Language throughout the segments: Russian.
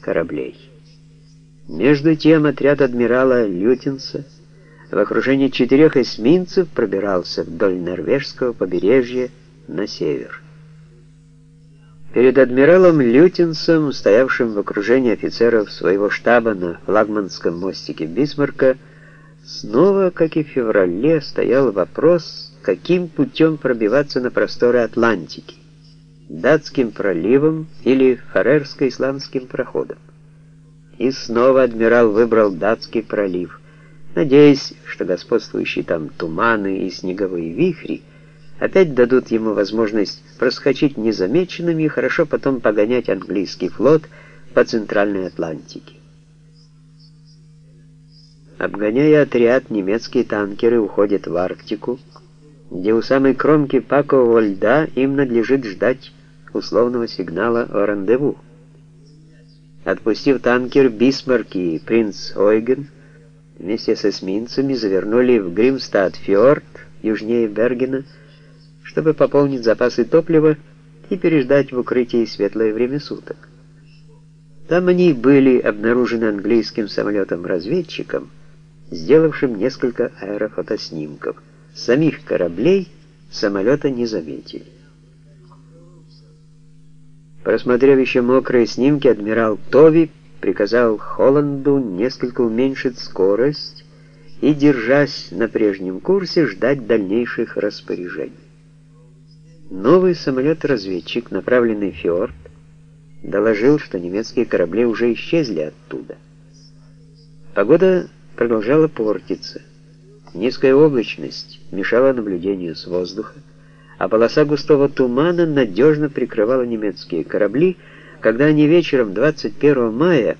кораблей. Между тем отряд адмирала Лютинса в окружении четырех эсминцев пробирался вдоль норвежского побережья на север. Перед адмиралом Лютинсом, стоявшим в окружении офицеров своего штаба на флагманском мостике Бисмарка, снова, как и в феврале, стоял вопрос, каким путем пробиваться на просторы Атлантики, датским проливом или Фарерско-исламским проходом. И снова адмирал выбрал датский пролив, надеясь, что господствующие там туманы и снеговые вихри опять дадут ему возможность проскочить незамеченным и хорошо потом погонять английский флот по Центральной Атлантике. Обгоняя отряд, немецкие танкеры уходят в Арктику, где у самой кромки пакового льда им надлежит ждать условного сигнала о рандеву. Отпустив танкер «Бисмарк» и «Принц Ойген», вместе с эсминцами завернули в Гримстад-фьорд, южнее Бергена, чтобы пополнить запасы топлива и переждать в укрытии светлое время суток. Там они были обнаружены английским самолетом-разведчиком, сделавшим несколько аэрофотоснимков. Самих кораблей самолета не заметили. Просмотрев еще мокрые снимки, адмирал Тови приказал Холланду несколько уменьшить скорость и, держась на прежнем курсе, ждать дальнейших распоряжений. Новый самолет-разведчик, направленный в фьорд, доложил, что немецкие корабли уже исчезли оттуда. Погода продолжала портиться. Низкая облачность мешала наблюдению с воздуха, а полоса густого тумана надежно прикрывала немецкие корабли, когда они вечером 21 мая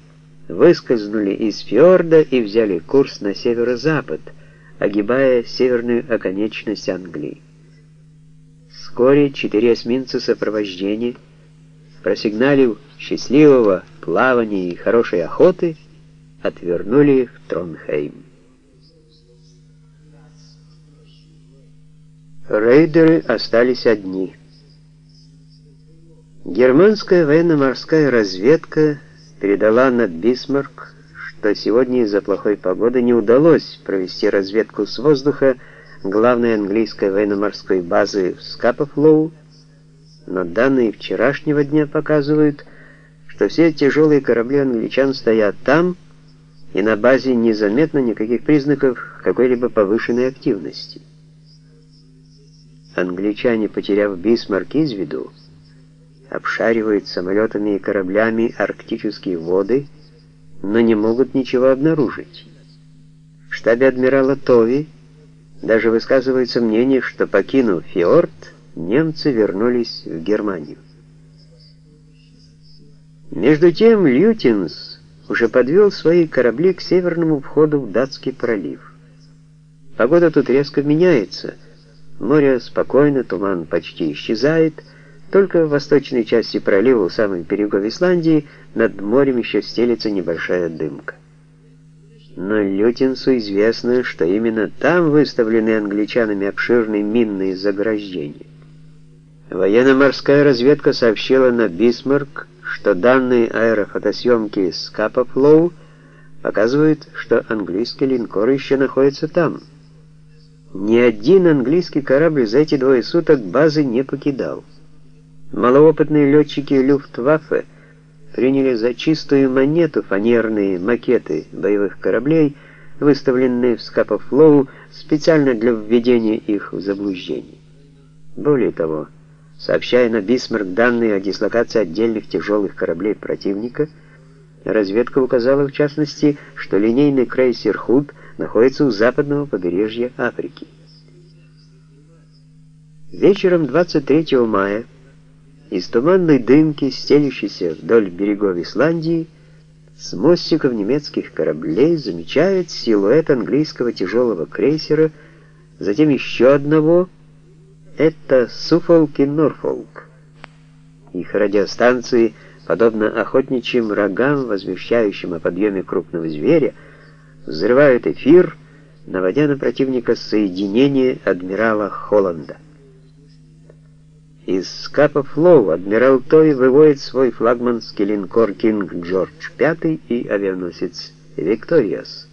выскользнули из фьорда и взяли курс на северо-запад, огибая северную оконечность Англии. Вскоре четыре эсминца сопровождения, просигналив счастливого плавания и хорошей охоты, отвернули в Тронхейм. Рейдеры остались одни. Германская военно-морская разведка передала на Бисмарк, что сегодня из-за плохой погоды не удалось провести разведку с воздуха, главной английской военно-морской базы в Скапа-Флоу, но данные вчерашнего дня показывают, что все тяжелые корабли англичан стоят там, и на базе незаметно никаких признаков какой-либо повышенной активности. Англичане, потеряв Бисмарк из виду, обшаривают самолетами и кораблями арктические воды, но не могут ничего обнаружить. В штабе адмирала Тови даже высказывается мнение, что, покинув фьорд, немцы вернулись в Германию. Между тем Лютинс уже подвел свои корабли к северному входу в датский пролив. Погода тут резко меняется. Море спокойно, туман почти исчезает, только в восточной части пролива у самых берегов Исландии над морем еще стелится небольшая дымка. Но Лютинсу известно, что именно там выставлены англичанами обширные минные заграждения. Военно-морская разведка сообщила на Бисмарк, что данные аэрофотосъемки Скапа-Флоу показывают, что английский линкор еще находится там. Ни один английский корабль за эти двое суток базы не покидал. Малоопытные летчики Люфтваффе приняли за чистую монету фанерные макеты боевых кораблей, выставленные в Скапа-Флоу специально для введения их в заблуждение. Более того, сообщая на Бисмарк данные о дислокации отдельных тяжелых кораблей противника, разведка указала в частности, что линейный крейсер «Худ» находится у западного побережья Африки. Вечером 23 мая из туманной дымки, стелющейся вдоль берегов Исландии, с мостиков немецких кораблей замечают силуэт английского тяжелого крейсера, затем еще одного, это Суфолк и Норфолк. Их радиостанции, подобно охотничьим рогам, возвещающим о подъеме крупного зверя, взрывают эфир, наводя на противника соединение адмирала Холланда. Из Скапа Флоу адмирал Той выводит свой флагманский линкор «Кинг Джордж V» и авианосец «Викториас».